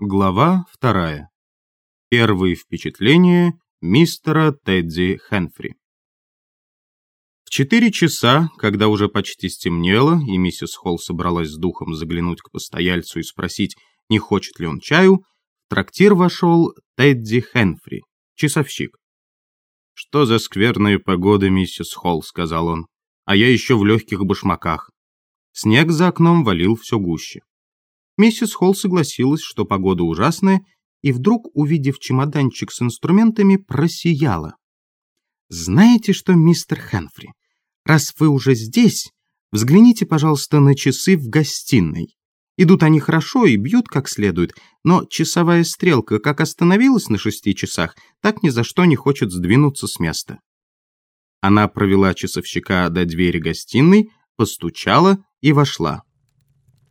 Глава вторая. Первые впечатления мистера Тедди Хенфри. В четыре часа, когда уже почти стемнело, и миссис Холл собралась с духом заглянуть к постояльцу и спросить, не хочет ли он чаю, в трактир вошел Тедди Хенфри, часовщик. «Что за скверная погода, миссис Холл», — сказал он, — «а я еще в легких башмаках». Снег за окном валил все гуще. Миссис Холл согласилась, что погода ужасная, и вдруг, увидев чемоданчик с инструментами, просияла. «Знаете что, мистер Хенфри, раз вы уже здесь, взгляните, пожалуйста, на часы в гостиной. Идут они хорошо и бьют как следует, но часовая стрелка как остановилась на шести часах, так ни за что не хочет сдвинуться с места». Она провела часовщика до двери гостиной, постучала и вошла.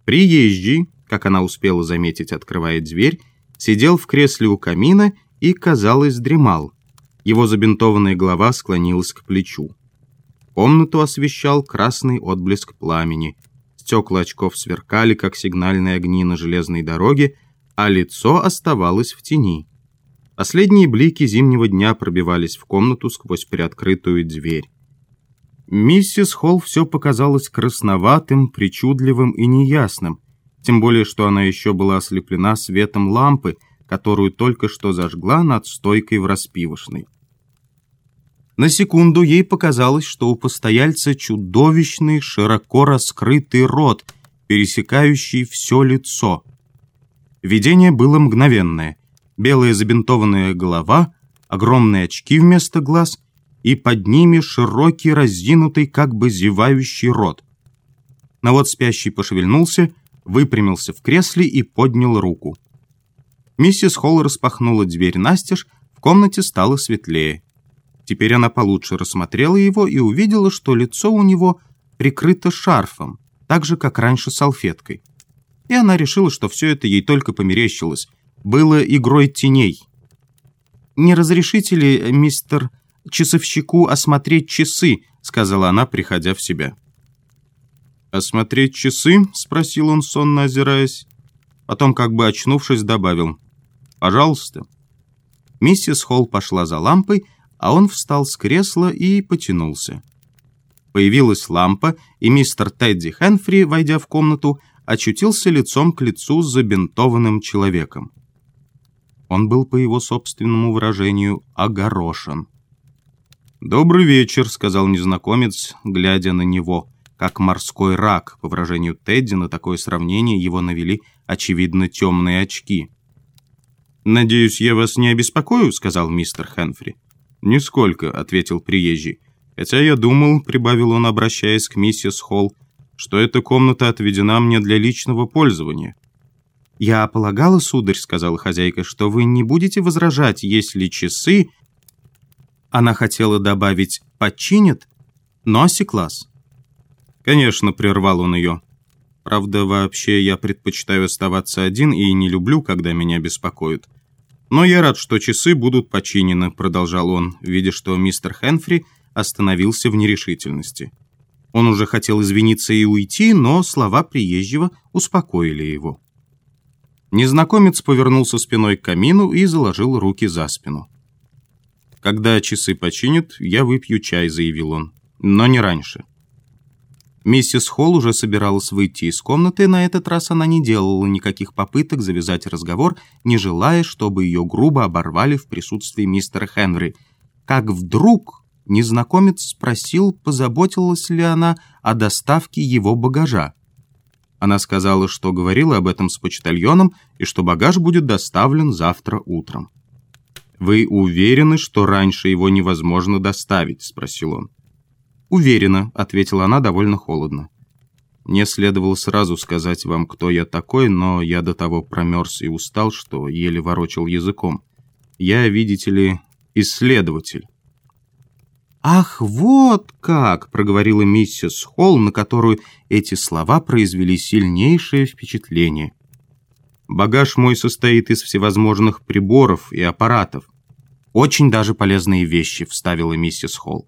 Приезжий, как она успела заметить, открывая дверь, сидел в кресле у камина и, казалось, дремал. Его забинтованная голова склонилась к плечу. Комнату освещал красный отблеск пламени. Стекла очков сверкали, как сигнальные огни на железной дороге, а лицо оставалось в тени. Последние блики зимнего дня пробивались в комнату сквозь приоткрытую дверь. Миссис Холл все показалось красноватым, причудливым и неясным, тем более, что она еще была ослеплена светом лампы, которую только что зажгла над стойкой в распивочной. На секунду ей показалось, что у постояльца чудовищный, широко раскрытый рот, пересекающий все лицо. Видение было мгновенное. Белая забинтованная голова, огромные очки вместо глаз и под ними широкий, разинутый, как бы зевающий рот. Но вот спящий пошевельнулся — выпрямился в кресле и поднял руку. Миссис Холл распахнула дверь настежь, в комнате стало светлее. Теперь она получше рассмотрела его и увидела, что лицо у него прикрыто шарфом, так же, как раньше салфеткой. И она решила, что все это ей только померещилось, было игрой теней. «Не разрешите ли, мистер, часовщику осмотреть часы?» сказала она, приходя в себя. «Осмотреть часы?» — спросил он, сонно озираясь. Потом, как бы очнувшись, добавил. «Пожалуйста». Миссис Холл пошла за лампой, а он встал с кресла и потянулся. Появилась лампа, и мистер Тедди Хенфри, войдя в комнату, очутился лицом к лицу с забинтованным человеком. Он был, по его собственному выражению, огорошен. «Добрый вечер», — сказал незнакомец, глядя на него как морской рак. По выражению Тедди, на такое сравнение его навели, очевидно, темные очки. «Надеюсь, я вас не обеспокою?» — сказал мистер Хенфри. «Нисколько», — ответил приезжий. «Хотя я думал», — прибавил он, обращаясь к миссис Холл, «что эта комната отведена мне для личного пользования». «Я полагала, сударь», — сказала хозяйка, «что вы не будете возражать, если часы...» Она хотела добавить «починят», но осеклась. «Конечно», — прервал он ее. «Правда, вообще я предпочитаю оставаться один и не люблю, когда меня беспокоят. Но я рад, что часы будут починены», — продолжал он, видя, что мистер Хенфри остановился в нерешительности. Он уже хотел извиниться и уйти, но слова приезжего успокоили его. Незнакомец повернулся спиной к камину и заложил руки за спину. «Когда часы починят, я выпью чай», — заявил он. «Но не раньше». Миссис Холл уже собиралась выйти из комнаты, на этот раз она не делала никаких попыток завязать разговор, не желая, чтобы ее грубо оборвали в присутствии мистера Хенри. Как вдруг незнакомец спросил, позаботилась ли она о доставке его багажа. Она сказала, что говорила об этом с почтальоном и что багаж будет доставлен завтра утром. «Вы уверены, что раньше его невозможно доставить?» – спросил он. «Уверена», — ответила она довольно холодно. Мне следовало сразу сказать вам, кто я такой, но я до того промерз и устал, что еле ворочал языком. Я, видите ли, исследователь. «Ах, вот как!» — проговорила миссис Холл, на которую эти слова произвели сильнейшее впечатление. «Багаж мой состоит из всевозможных приборов и аппаратов. Очень даже полезные вещи», — вставила миссис Холл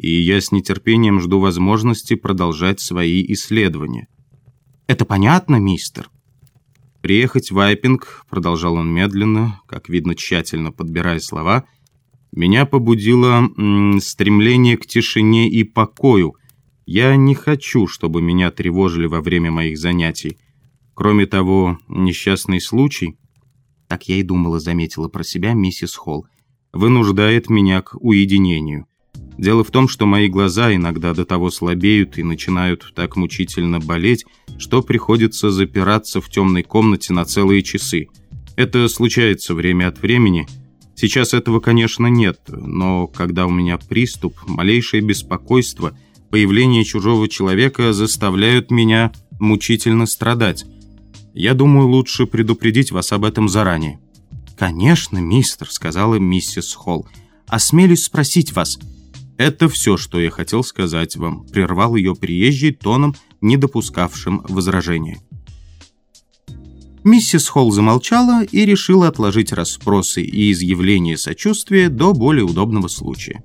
и я с нетерпением жду возможности продолжать свои исследования. Это понятно, мистер? Приехать в Айпинг, продолжал он медленно, как видно, тщательно подбирая слова, меня побудило стремление к тишине и покою. Я не хочу, чтобы меня тревожили во время моих занятий. Кроме того, несчастный случай, так я и думала, заметила про себя миссис Холл, вынуждает меня к уединению. Дело в том, что мои глаза иногда до того слабеют и начинают так мучительно болеть, что приходится запираться в темной комнате на целые часы. Это случается время от времени. Сейчас этого, конечно, нет, но когда у меня приступ, малейшее беспокойство, появление чужого человека заставляют меня мучительно страдать. Я думаю, лучше предупредить вас об этом заранее». «Конечно, мистер», — сказала миссис Холл. «Осмелюсь спросить вас». «Это все, что я хотел сказать вам», — прервал ее приезжий тоном, не допускавшим возражения. Миссис Холл замолчала и решила отложить расспросы и изъявление сочувствия до более удобного случая.